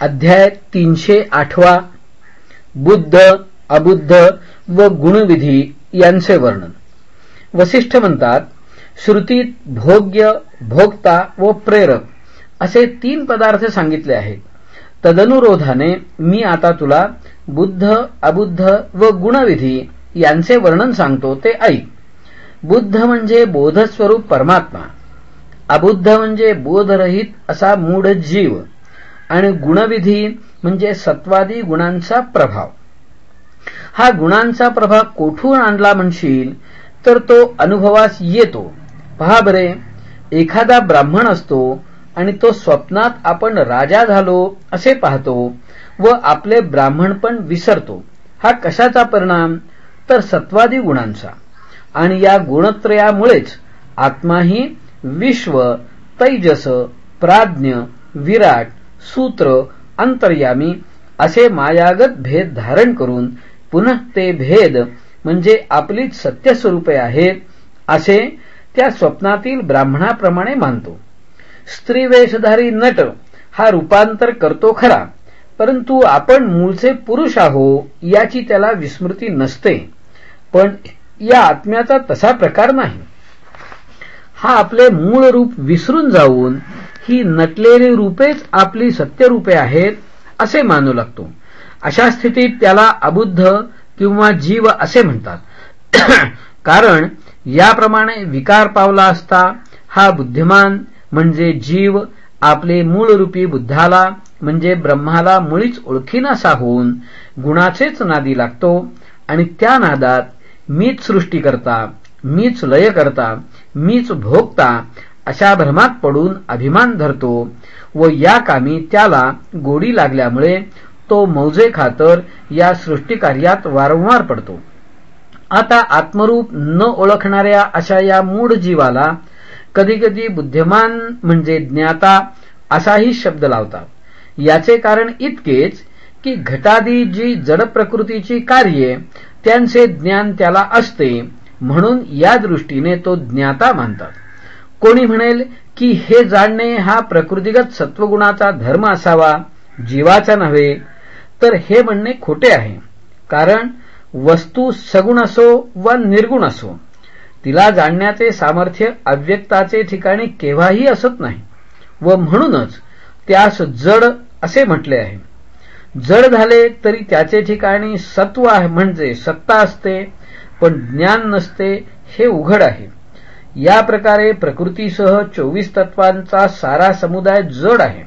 अध्याय तीनशे आठवा बुद्ध अबुद्ध व गुणविधी यांचे वर्णन. वसिष्ठ म्हणतात श्रुतीत भोग्य भोक्ता व प्रेरक असे तीन पदार्थ सांगितले आहेत. तदनुरोधाने मी आता तुला बुद्ध अबुद्ध व गुणविधी यांचे वर्णन सांगतो ते ऐक. बुद्ध म्हणजे बोधस्वरूप परमात्मा. अबुद्ध म्हणजे बोधरहित असा मूढ जीव. आणि गुणविधी म्हणजे सत्वादी गुणांचा प्रभाव. हा गुणांचा प्रभाव कोठून आणला म्हणशील? तर तो अनुभवास येतो. पहा बरे एखादा ब्राह्मण असतो आणि तो स्वप्नात आपण राजा झालो असे पाहतो व आपले ब्राह्मणपण विसरतो. हा कशाचा परिणाम? तर सत्वादी गुणांचा. आणि या गुणत्रयामुळेच आत्माही विश्व तैजस प्राज्ञ विराट सूत्र अंतर्यामी असे मायागत भेद धारण करून पुनः ते भेद म्हणजे आपलीच सत्यस्वरूपे आहेत असे त्या स्वप्नातील ब्राह्मणाप्रमाणे मानतो. स्त्री वेशधारी नट हा रूपांतर करतो खरा परंतु आपण मूळचे पुरुष आहो याची त्याला विस्मृती नसते पण या आत्म्याचा तसा प्रकार नाही. हा आपले मूळ रूप विसरून जाऊन ही नटलेली रूपेच आपली सत्यरूपे आहेत असे मानू लागतो. अशा स्थितीत त्याला अबुद्ध किंवा जीव असे म्हणतात. कारण याप्रमाणे विकार पावला असता हा बुद्धिमान म्हणजे जीव आपले मूळरूपी बुद्धाला म्हणजे ब्रह्माला मुळीच ओळखीनासा होऊन गुणाचेच नादी लागतो आणि त्या नादात मीच सृष्टी करता मीच लय करता मीच भोगता अशा भ्रमात पडून अभिमान धरतो व या कामी त्याला गोडी लागल्यामुळे तो मौजे खातर या सृष्टीकार्यात वारंवार पडतो. आता आत्मरूप न ओळखणाऱ्या अशा या मूढ जीवाला कधीकधी बुद्धिमान म्हणजे ज्ञाता असाही शब्द लावतात. याचे कारण इतकेच की घटादी जी जड प्रकृतीची कार्ये त्यांचे ज्ञान त्याला असते म्हणून या दृष्टीने तो ज्ञाता मानतात. कोणी म्हणेल की हे जाणणे हा प्रकृतीगत सत्वगुणाचा धर्म असावा जीवाचा नव्हे तर हे म्हणणे खोटे आहे. कारण वस्तू सगुण असो वा निर्गुण असो तिला जाणण्याचे सामर्थ्य अव्यक्ताचे ठिकाणी केव्हाही असत नाही. व म्हणूनच त्यास जड असे म्हटले आहे. जड झाले तरी त्याचे ठिकाणी सत्व म्हणजे सत्ता असते पण ज्ञान नसते हे उघड आहे. या प्रकारे प्रकृतीसह चोवीस तत्वांचा सारा समुदाय जड आहे.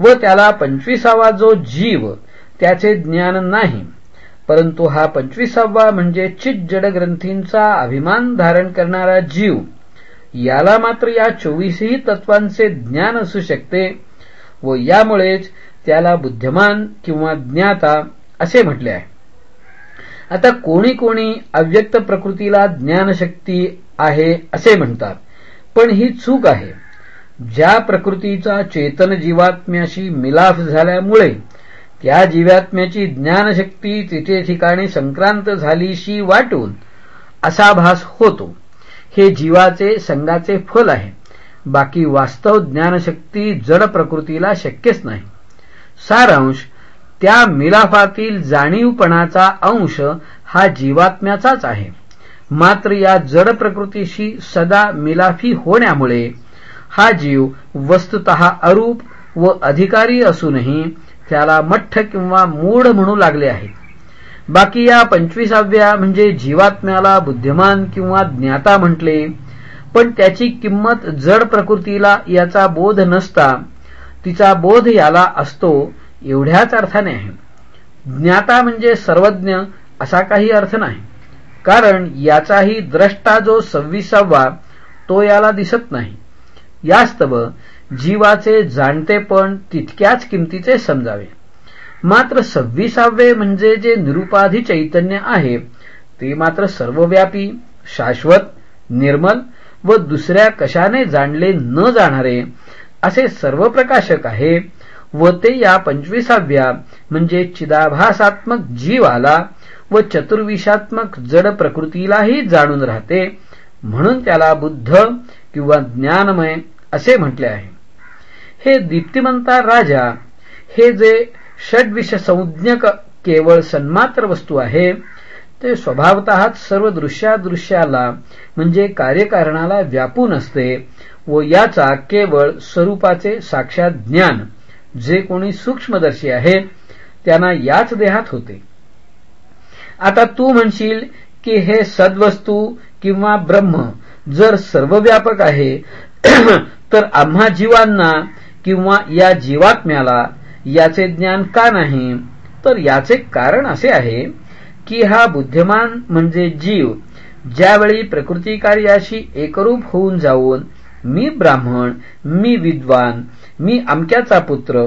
व त्याला पंचवीसावा जो जीव त्याचे ज्ञान नाही. परंतु हा पंचवीसावा म्हणजे चित जडग्रंथींचा अभिमान धारण करणारा जीव. याला मात्र या चोवीसही तत्वांचे ज्ञान असू शकते व यामुळेच त्याला बुद्धिमान किंवा ज्ञाता असे म्हटले आहे. आता कोणी कोणी अव्यक्त प्रकृतीला ज्ञानशक्ती आहे असे म्हणतात. पण ही चूक आहे. ज्या प्रकृतीचा चेतन जीवात्म्याशी मिलाफ झाल्यामुळे त्या जीवात्म्याची ज्ञानशक्ती तिथे ठिकाणी संक्रांत झालीशी वाटून असा भास होतो. हे जीवाचे संघाचे फल आहे. बाकी वास्तव ज्ञानशक्ती जड प्रकृतीला शक्यच नाही. सारांश त्या मिलाफातील जाणीवपणाचा अंश हा जीवात्म्याचाच आहे. मात्र या जड प्रकृतीशी सदा मिलाफी होण्यामुळे हा जीव वस्तुत अरूप व अधिकारी असूनही त्याला मठ्ठ किंवा मूढ म्हणू लागले आहे. बाकी या पंचवीसाव्या म्हणजे जीवात्म्याला बुद्धिमान किंवा ज्ञाता म्हटले पण त्याची किंमत जड प्रकृतीला याचा बोध नसता तिचा बोध याला असतो एवढ्याच अर्थाने आहे. ज्ञाता म्हणजे सर्वज्ञ असा काही अर्थ नाही. कारण याचाही द्रष्टा जो सव्वीसावा तो याला दिसत नाही. यास्तव जीवाचे जाणतेपण तितक्याच किमतीचे समजावे. मात्र सव्वीसावे म्हणजे जे निरुपाधी चैतन्य आहे ते मात्र सर्वव्यापी शाश्वत निर्मल व दुसऱ्या कशाने जाणले न जाणारे असे सर्व प्रकाशक आहे व ते या पंचवीसाव्या म्हणजे चिदाभासात्मक जीवाला व चतुर्विशात्मक जड प्रकृतीलाही जाणून राहते. म्हणून त्याला बुद्ध किंवा ज्ञानमय असे म्हटले आहे. हे दीप्तिमंता राजा हे जे षड्विष संज्ञक केवळ सन्मात्र वस्तू आहे ते स्वभावत सर्व दृश्यादृश्याला म्हणजे कार्यकारणाला व्यापून असते व याचा केवळ स्वरूपाचे साक्षात ज्ञान जे कोणी सूक्ष्मदर्शी आहे त्यांना याच देहात होते. आता तू म्हणशील की हे सद्वस्तू किंवा ब्रह्म जर सर्वव्यापक आहे तर आम्हा जीवांना किंवा या जीवात्म्याला याचे ज्ञान का नाही? तर याचे कारण असे आहे की हा बुद्धिमान म्हणजे जीव ज्यावेळी प्रकृती कार्याशी एकरूप होऊन जाऊन मी ब्राह्मण मी विद्वान मी अमक्याचा पुत्र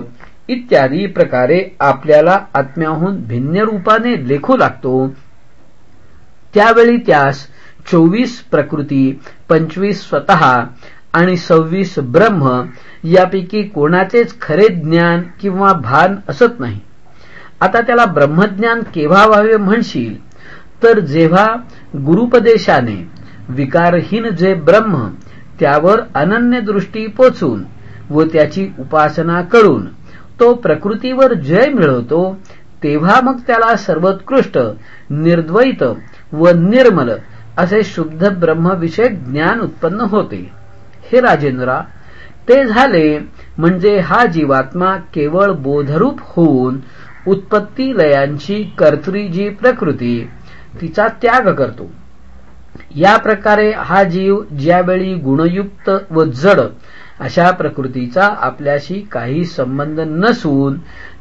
इत्यादी प्रकारे आपल्याला आत्म्याहून भिन्न रूपाने लेखू लागतो. त्यावेळी त्यास चोवीस प्रकृती पंचवीस स्वतः आणि सव्वीस ब्रह्म यापैकी कोणाचेच खरे ज्ञान किंवा भान असत नाही. आता त्याला ब्रह्मज्ञान केव्हा व्हावे म्हणशील? तर जेव्हा गुरुपदेशाने विकारहीन जे ब्रह्म त्यावर अनन्य दृष्टी पोचून व त्याची उपासना करून तो प्रकृतीवर जय मिळवतो तेव्हा मग त्याला सर्वोत्कृष्ट निर्द्वैत व निर्मल असे शुद्ध ब्रह्मविषयक ज्ञान उत्पन्न होते. हे राजेंद्रा ते झाले म्हणजे हा जीवात्मा केवळ बोधरूप होऊन उत्पत्ती लयांची कर्तरी जी प्रकृती तिचा त्याग करतो. या प्रकारे हा जीव ज्यावेळी गुणयुक्त व जड अशा प्रकृतीचा आपल्याशी काही संबंध नसून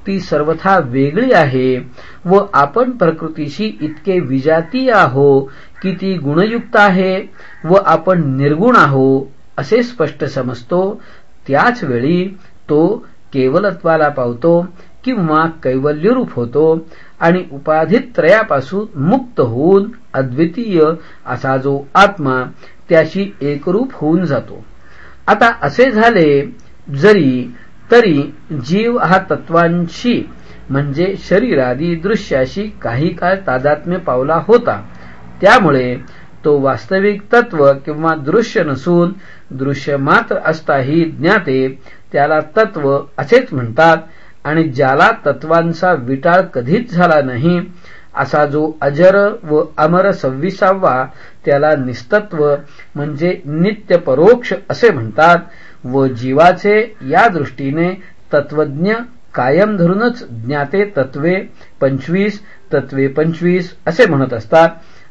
ती सर्वथा वेगळी आहे व आपण प्रकृतीशी इतके विजातीय आहो की ती गुणयुक्त आहे व आपण निर्गुण आहो असे स्पष्ट समजतो. त्याच वेळी तो केवलत्वाला पावतो किंवा कैवल्यरूप होतो आणि उपाधित्रयापासून मुक्त होऊन अद्वितीय असा जो आत्मा त्याशी एकरूप होऊन जातो. आता असे झाले जरी तरी जीव हा तत्वांशी म्हणजे शरीरादी दृश्याशी काही काळ तादात्म्य पावला होता. त्यामुळे तो वास्तविक तत्व किंवा दृश्य नसून दृश्य मात्र असताही ज्ञाते त्याला तत्व असेच म्हणतात आणि ज्याला तत्वांचा विटाळ कधीच झाला नाही असा जो अजर व अमर सव्वीसावा त्याला निस्तत्व म्हणजे नित्य परोक्ष असे म्हणतात व जीवाचे या दृष्टीने तत्वज्ञ कायम धरूनच ज्ञाते तत्वे पंचवीस तत्वे पंचवीस असे म्हणत असतात.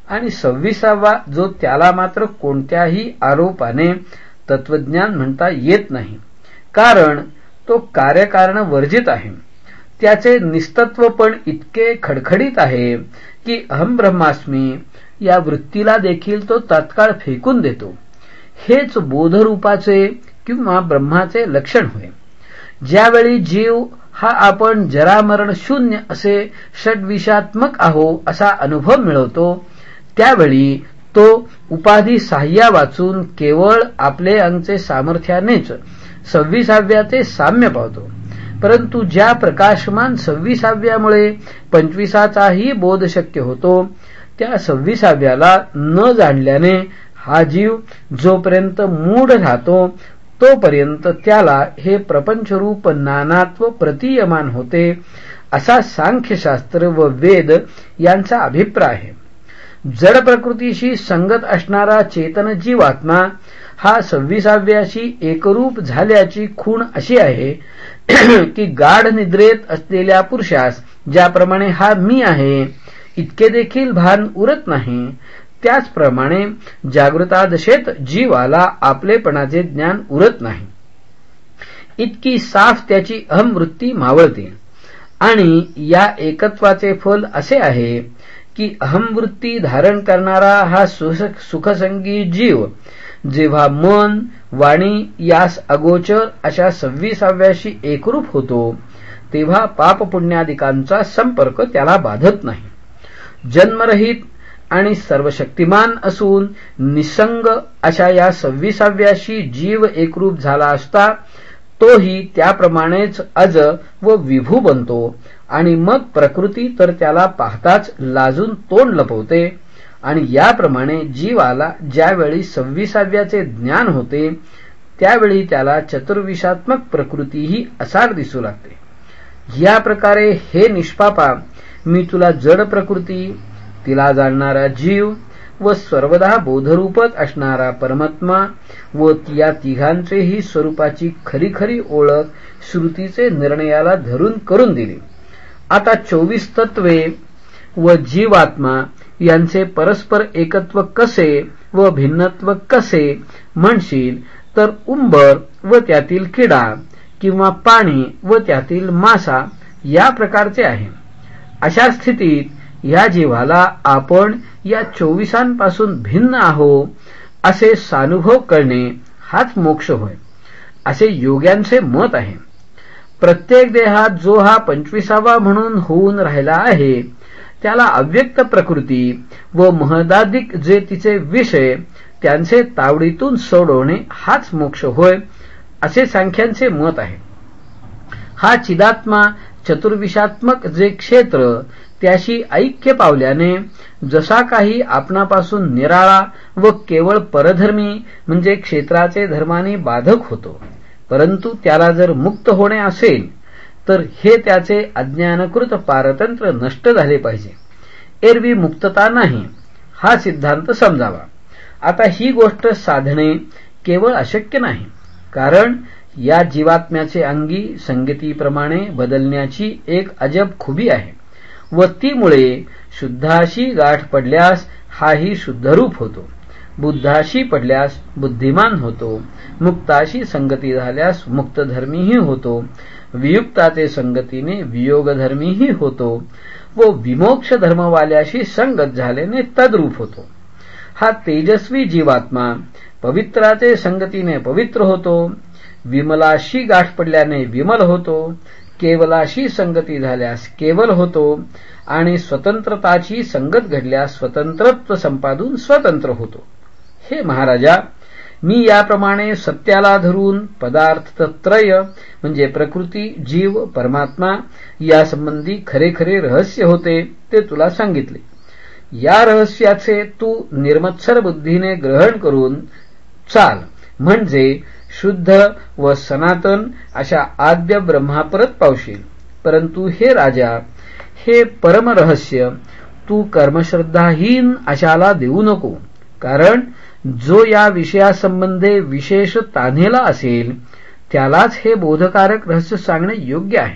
आणि सव्वीसावा जो त्याला मात्र कोणत्याही आरोपाने तत्वज्ञान म्हणता येत नाही. कारण तो कार्यकारण वर्जित आहे. त्याचे निस्तत्व पण इतके खडखडीत आहे की अहम ब्रह्मास्मी या वृत्तीला देखील तो तात्काळ फेकून देतो. हेच बोधरूपाचे किंवा ब्रह्माचे लक्षण होय. ज्यावेळी जीव हा आपण जरामरण शून्य असे षड्विषात्मक आहो असा अनुभव मिळवतो त्यावेळी तो उपाधी साह्या वाचून केवळ आपले अंगचे सामर्थ्यानेच सव्वीसाव्याचे साम्य पावतो. परंतु ज्या प्रकाशमान सव्वीसाव्यामुळे पंचवीसाचाही बोध शक्य होतो त्या सव्वीसाव्याला न जाणल्याने हा जीव जोपर्यंत मूढ राहतो तोपर्यंत त्याला हे प्रपंचरूप नानात्व प्रतीयमान होते असा सांख्यशास्त्र व वेद यांचा अभिप्राय आहे. जड प्रकृतीशी संगत असणारा चेतन जीवात्मा हा सव्वीसाव्याशी एकरूप झाल्याची खूण अशी आहे की गाढ निद्रेत असलेल्या पुरुषास ज्याप्रमाणे हा मी आहे इतके देखील भान उरत नाही. त्याचप्रमाणे जागृतादशेत जीवाला आपलेपणाचे ज्ञान उरत नाही. इतकी साफ त्याची अहमवृत्ती मावळते. आणि या एकत्वाचे फल असे आहे की अहमवृत्ती धारण करणारा हा सुखसंगी जीव जेव्हा मन वाणी यास अगोचर अशा सव्वीसाव्याशी एकरूप होतो तेव्हा पाप पुण्यादिकांचा संपर्क त्याला बाधत नाही. जन्मरहित आणि सर्वशक्तिमान असून निसंग अशा या सव्वीसाव्याशी जीव एकरूप झाला असता तोही त्याप्रमाणेच अज व विभू बनतो आणि मग प्रकृती तर त्याला पाहताच लाजून तोंड लपवते. आणि याप्रमाणे जीवाला ज्यावेळी सव्वीसाव्याचे ज्ञान होते त्यावेळी त्याला चतुर्विषात्मक प्रकृतीही असार दिसू लागते. या प्रकारे हे निष्पापा मी तुला जड प्रकृती तिला जाणणारा जीव व सर्वदा बोधरूपच असणारा परमात्मा व या तिघांचेही स्वरूपाची खरी खरी ओळख श्रुतीचे निर्णयाला धरून करून दिली. आता चोवीस तत्वे व जीवात्मा यांचे परस्पर एकत्व कसे व भिन्नत्व कसे म्हणशील? तर उंबर व त्यातील किडा किंवा पाणी व त्यातील मासा या प्रकारचे आहे. अशा स्थितीत या जीवाला आपण या चोवीसांपासून भिन्न आहो असे सानुभव करणे हाच मोक्ष होय असे योग्यांचे मत आहे. प्रत्येक देहात जो हा पंचवीसावा म्हणून होऊन राहिला आहे त्याला अव्यक्त प्रकृती व महदादिक जे तिचे विषय त्यांचे तावडीतून सोडवणे हाच मोक्ष होय असे सांख्यांचे मत आहे. हा चिदात्मा चतुर्विषात्मक जे क्षेत्र त्याशी ऐक्य पावल्याने जसा काही आपणापासून निराळा व केवळ परधर्मी म्हणजे क्षेत्राचे धर्माने बाधक होतो परंतु त्याला जर मुक्त होणे असेल तर हे त्याचे अज्ञानकृत पारतंत्र नष्ट झाले पाहिजे. एरवी मुक्तता नाही हा सिद्धांत समजावा. आता ही गोष्ट साधणे केवळ अशक्य नाही कारण या जीवात्म्याचे अंगी संगतीप्रमाणे बदलण्याची एक अजब खुबी आहे. व तीमुळे शुद्धाशी गाठ पडल्यास हाही शुद्धरूप होतो. बुद्धाशी पडल्यास बुद्धिमान होतो. मुक्ताशी संगती झाल्यास मुक्तधर्मीही होतो. वियुक्ताचे संगतीने वियोगधर्मीही होतो. व विमोक्ष धर्मवाल्याशी संगत झाल्याने तद्रूप होतो. हा तेजस्वी जीवात्मा पवित्राचे संगतीने पवित्र होतो. विमलाशी गाठ पडल्याने विमल होतो. केवलाशी संगती झाल्यास केवल होतो. आणि स्वतंत्रताची संगत घडल्यास स्वतंत्रत्व संपादून स्वतंत्र होतो. हे महाराजा मी याप्रमाणे सत्याला धरून पदार्थ त्रय म्हणजे प्रकृती जीव परमात्मा यासंबंधी खरे खरे रहस्य होते ते तुला सांगितले. या रहस्याचे तू निर्मत्सर बुद्धीने ग्रहण करून चाल. म्हणजे शुद्ध व सनातन अशा आद्य ब्रह्मापरत पावशील. परंतु हे राजा हे परमरहस्य तू कर्मश्रद्धाहीन अशाला देऊ नको. कारण जो या विषयासंबंधे विशेष तान्हेला असेल त्यालाच हे बोधकारक रहस्य सांगणे योग्य आहे.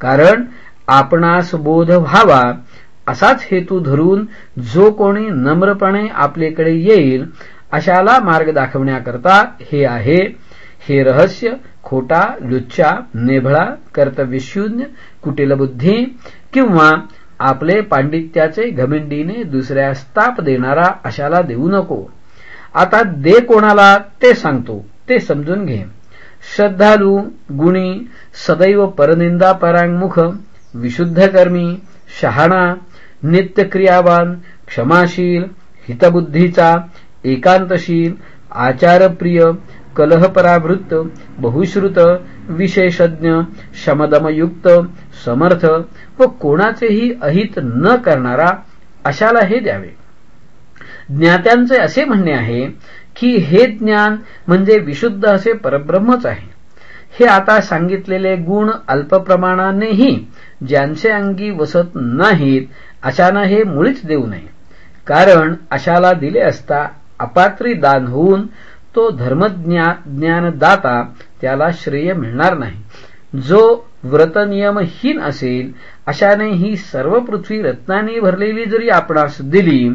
कारण आपणास बोध व्हावा असाच हेतू धरून जो कोणी नम्रपणे आपलेकडे येईल अशाला मार्ग दाखवण्याकरता हे आहे हे रहस्य खोटा लुच्चा नेभळा कर्तव्यशून्य कुटिलबुद्धी किंवा आपले पांडित्याचे घमिंडीने दुसऱ्यास ताप देणारा अशाला देऊ नको. आता दे कोणाला ते सांगतो ते समजून घे. श्रद्धालू गुणी सदैव परनिंदा परांगमुख विशुद्धकर्मी शहाणा नित्यक्रियावान क्षमाशील हितबुद्धीचा एकांतशील आचारप्रिय कलहपरावृत्त बहुश्रुत विशेषज्ञ शमदमयुक्त समर्थ व कोणाचेही अहित न करणारा अशाला हे द्यावे. ज्ञात्यांचे असे म्हणणे आहे की हे ज्ञान म्हणजे विशुद्ध असे परब्रह्मच आहे. हे आता सांगितलेले गुण अल्पप्रमाणानेही ज्यांचे अंगी वसत नाहीत अशानं हे मुळीच देऊ नये. कारण अशाला दिले असता अपात्री दान होऊन तो धर्मज्ञानदाता त्याला श्रेय मिळणार नाही. जो व्रतनियमहीन असेल अशाने ही सर्व पृथ्वी रत्नांनी भरलेली जरी आपणास दिली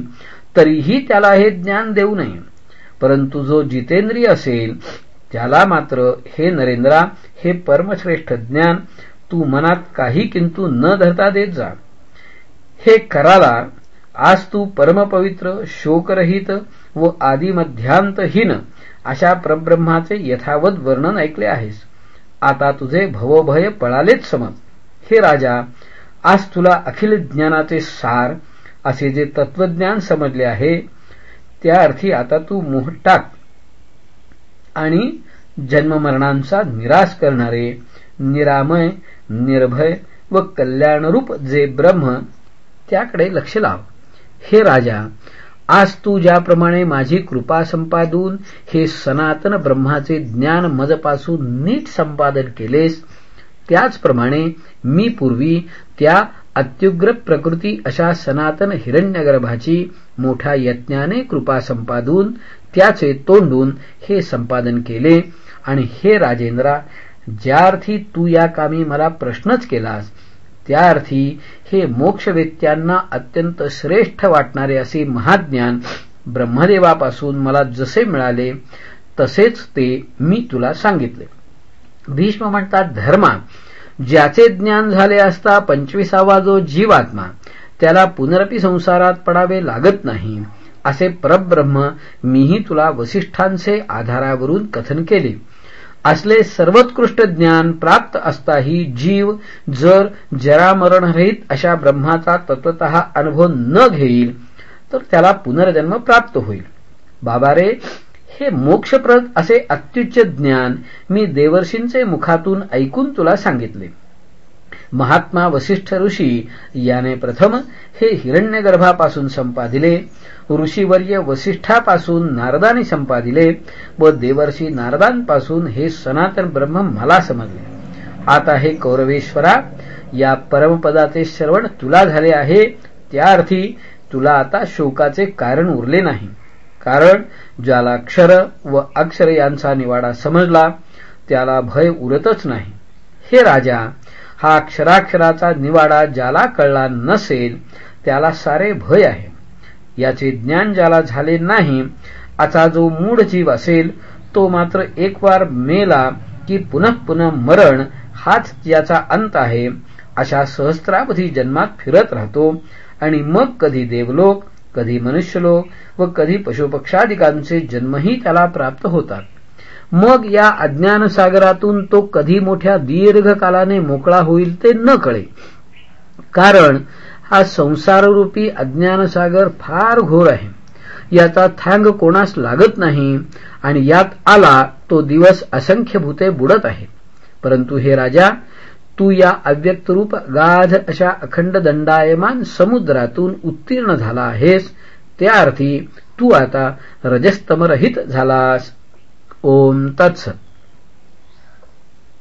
तरीही त्याला हे ज्ञान देऊ नये. परंतु जो जितेंद्रिय असेल त्याला मात्र हे नरेंद्रा हे परमश्रेष्ठ ज्ञान तू मनात काही किंतु न धरता देत जा. हे कराला आज तू परमपवित्र शोकरहित व आदिमध्यांतहीन अशा परब्रह्माचे यथावत वर्णन ऐकले आहेस. आता तुझे भवभय पळालेच समज. हे राजा आज तुला अखिल ज्ञानाचे सार असे जे तत्वज्ञान समजले आहे त्या अर्थी आता तू मोह टाक. आणि जन्ममरणांचा निराश करणारे निरामय निर्भय व कल्याणरूप जे ब्रह्म त्याकडे लक्ष लाव. हे राजा आज तू ज्याप्रमाणे माझी कृपा संपादून हे सनातन ब्रह्माचे ज्ञान मजपासून नीट संपादन केलेस त्याचप्रमाणे मी पूर्वी त्या अत्युग्र प्रकृती अशा सनातन हिरण्यगर्भाची मोठ्या यत्नाने कृपा संपादून त्याचे तोंडून हे संपादन केले. आणि हे राजेंद्रा ज्यार्थी तू या कामी मला प्रश्नच केलास त्या अर्थी हे मोक्षवेत्यांना अत्यंत श्रेष्ठ वाटणारे असे महाज्ञान ब्रह्मदेवापासून मला जसे मिळाले तसेच ते मी तुला सांगितले. भीष्म म्हणतात धर्मा ज्याचे ज्ञान झाले असता पंचवीसावा जो जीवात्मा त्याला पुनरपी संसारात पडावे लागत नाही असे परब्रह्म मीही तुला वसिष्ठांचे आधारावरून कथन केले. असले सर्वोत्कृष्ट ज्ञान प्राप्त असताही जीव जर जरामरणरहित अशा ब्रह्माचा तत्वत अनुभव न घेईल तर त्याला पुनर्जन्म प्राप्त होईल. बाबा रे हे मोक्षप्रद असे अत्युच्च ज्ञान मी देवर्षींचे मुखातून ऐकून तुला सांगितले. महात्मा वसिष्ठ ऋषी याने प्रथम हे हिरण्यगर्भापासून संपादिले ऋषीवर्य वसिष्ठापासून नारदाने संपादिले व देवर्षी नारदांपासून हे सनातन ब्रह्म मला समजले. आता हे कौरवेश्वरा या परमपदाचे श्रवण तुला झाले आहे त्या अर्थी तुला आता शोकाचे कारण उरले नाही. कारण ज्याला क्षर व अक्षर यांचा निवाडा समजला त्याला भय उरतच नाही. हे राजा हा अक्षराक्षराचा निवाडा ज्याला कळला नसेल त्याला सारे भय आहे. याचे ज्ञान ज्याला झाले नाही आता जो मूढ जीव असेल तो मात्र एक वार मेला की पुनः पुनः मरण हाच याचा अंत आहे. अशा सहस्त्रावधी जन्मात फिरत राहतो आणि मग कधी देवलोक कधी मनुष्यलोक व कधी पशुपक्षादिकांचे जन्मही त्याला प्राप्त होतात. मग या अज्ञानसागरातून तो कधी मोठ्या दीर्घ कालाने मोकळा होईल ते न कळे. कारण हा संसाररूपी अज्ञानसागर फार घोर आहे. याचा थांग कोणास लागत नाही आणि यात आला तो दिवस असंख्य भूते बुडत आहे परंतु हे राजा तू या अव्यक्तरूप गाध अशा अखंड दंडायमान समुद्रातून उत्तीर्ण झाला आहेस त्या अर्थी तू आता रजस्तमरहित झालास. ओम तत्सत.